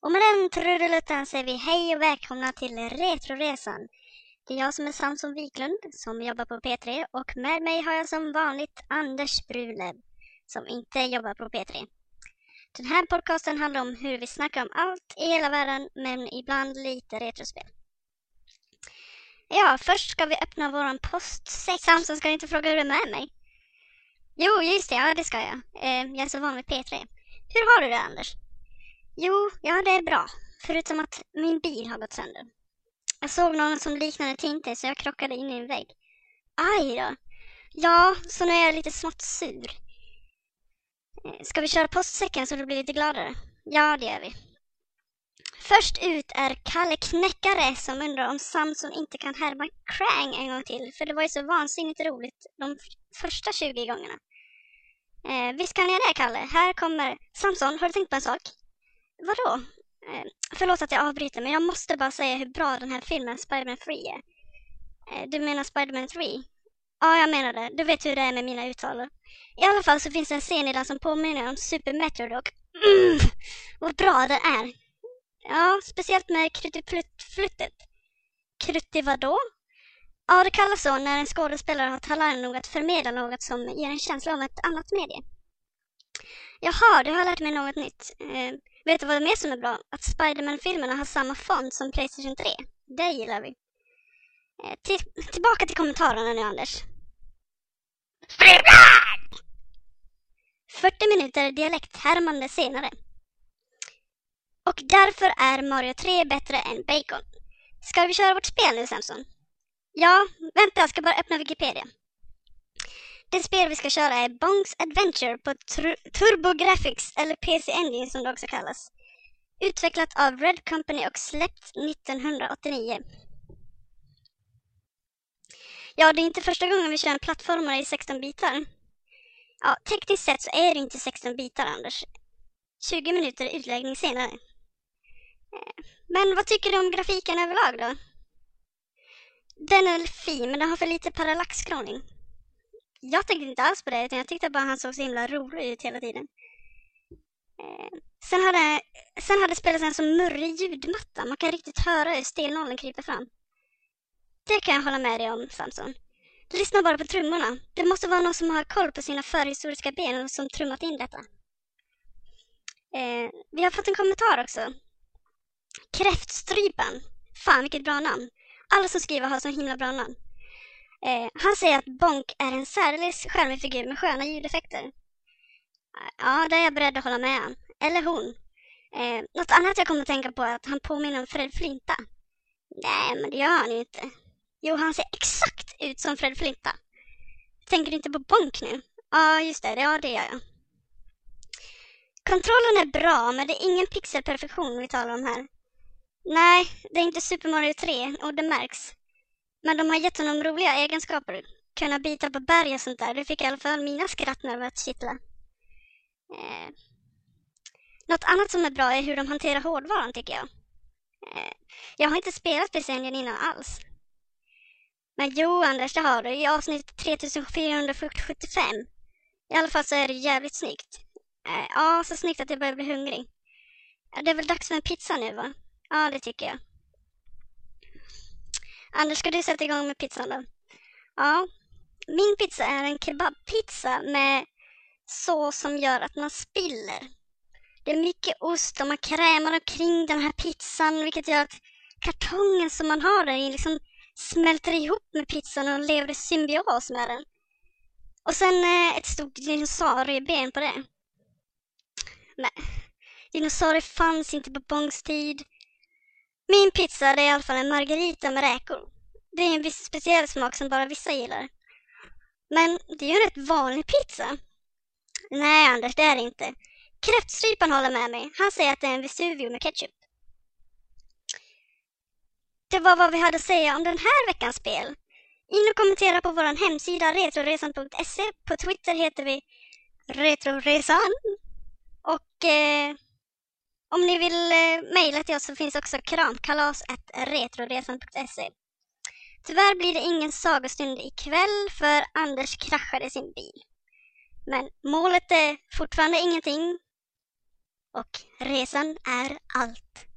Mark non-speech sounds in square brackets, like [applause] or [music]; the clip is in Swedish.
Och med den trudelutten säger vi hej och välkomna till Retroresan. Det är jag som är Samson Wiklund som jobbar på P3 och med mig har jag som vanligt Anders Brule som inte jobbar på P3. Den här podcasten handlar om hur vi snackar om allt i hela världen men ibland lite retrospel. Ja, först ska vi öppna våran postsäck. Samson ska inte fråga hur det är med mig. Jo, just det, ja det ska jag. Eh, jag är så van vid P3. Hur har du det Anders? Jo, ja det är bra. Förutom att min bil har gått sönder. Jag såg någon som liknade Tinte så jag krockade in i en vägg. Aj då. Ja, så nu är jag lite smått sur. Eh, Ska vi köra postsäcken så du blir lite gladare? Ja, det gör vi. Först ut är Kalle Knäckare som undrar om Samson inte kan härma Krang en gång till. För det var ju så vansinnigt roligt de första 20 gångerna. Eh, visst kan jag det, Kalle? Här kommer... Samson, har du tänkt på en sak? Vadå? Eh, förlåt att jag avbryter, men jag måste bara säga hur bra den här filmen Spider-Man 3 är. Eh, du menar Spider-Man 3? Ja, jag menar det. Du vet hur det är med mina uttal. I alla fall så finns det en scen i den som påminner om Super Metroid och mm, [clears throat] vad bra den är. Ja, speciellt med kruttifluttet. Krutti vadå? Ja, det kallas så när en skådespelare har talang nog att förmedla något som ger en känsla av ett annat medie. Jaha, du har lärt mig något nytt. Eh, vet du vad mer som är bra? Att Spiderman-filmerna har samma font som Playstation 3. Det gillar vi. Eh, till, tillbaka till kommentarerna nu, Anders. 40 minuter dialekthärmande senare. Och därför är Mario 3 bättre än Bacon. Ska vi köra vårt spel nu, Samson? Ja, vänta, jag ska bara öppna Wikipedia. Det spel vi ska köra är Bongs Adventure på Turbo Graphics, eller PC Engine som det också kallas. Utvecklat av Red Company och släppt 1989. Ja, det är inte första gången vi kör en plattformare i 16 bitar. Ja, tekniskt sett så är det inte 16 bitar, Anders. 20 minuter utläggning senare. Men vad tycker du om grafiken överlag då? Den är fin, men den har för lite parallaxskroning. Jag tänkte inte alls på det, utan jag tyckte bara han såg så himla rolig ut hela tiden. Eh, sen, hade, sen hade spelet en så murrig ljudmatta. Man kan riktigt höra hur stelnålen kryper fram. Det kan jag hålla med dig om, Samson. Lyssna bara på trummorna. Det måste vara någon som har koll på sina förhistoriska ben och som trummat in detta. Eh, vi har fått en kommentar också. Kräftstrypan. Fan vilket bra namn. Alla som skriver har så himla bra namn. Eh, han säger att Bonk är en särdeles charmig figur med sköna ljudeffekter. Eh, ja, det är jag beredd att hålla med om. Eller hon. Eh, något annat jag kommer att tänka på är att han påminner om Fred Flinta. Nej, men det gör han ju inte. Jo, han ser exakt ut som Fred Flinta. Tänker du inte på Bonk nu? Ja, just det. Ja, det gör jag. Kontrollen är bra, men det är ingen pixelperfektion vi talar om här. Nej, det är inte Super Mario 3 och det märks. Men de har gett honom roliga egenskaper. Kunna bita på berg och sånt där. Det fick i alla fall mina skrattnerver att kittla. Eh. Något annat som är bra är hur de hanterar hårdvaran tycker jag. Eh. Jag har inte spelat PC Engine innan alls. Men jo, Anders, det har du. I avsnitt 3475. I alla fall så är det jävligt snyggt. Eh, ja, så snyggt att jag börjar bli hungrig. Det är väl dags för en pizza nu, va? Ja, det tycker jag. Anders, ska du sätta igång med pizzan då? Ja. Min pizza är en kebabpizza med sås som gör att man spiller. Det är mycket ost och man krämar omkring den här pizzan vilket gör att kartongen som man har där i liksom smälter ihop med pizzan och lever i symbios med den. Och sen eh, ett stort dinosaurieben på det. Nej, dinosaurier fanns inte på Bongs tid. Min pizza är i alla fall en margarita med räkor. Det är en viss speciell smak som bara vissa gillar. Men det är ju en rätt vanlig pizza. Nej Anders, det är det inte. Kräftstrypan håller med mig. Han säger att det är en Vesuvio med ketchup. Det var vad vi hade att säga om den här veckans spel. In och kommentera på vår hemsida retroresan.se. På Twitter heter vi Retroresan. Och eh, om ni vill eh, mejla till oss så finns också kramkalasretroresan.se Tyvärr blir det ingen sagostund ikväll för Anders kraschade sin bil. Men målet är fortfarande ingenting och resan är allt.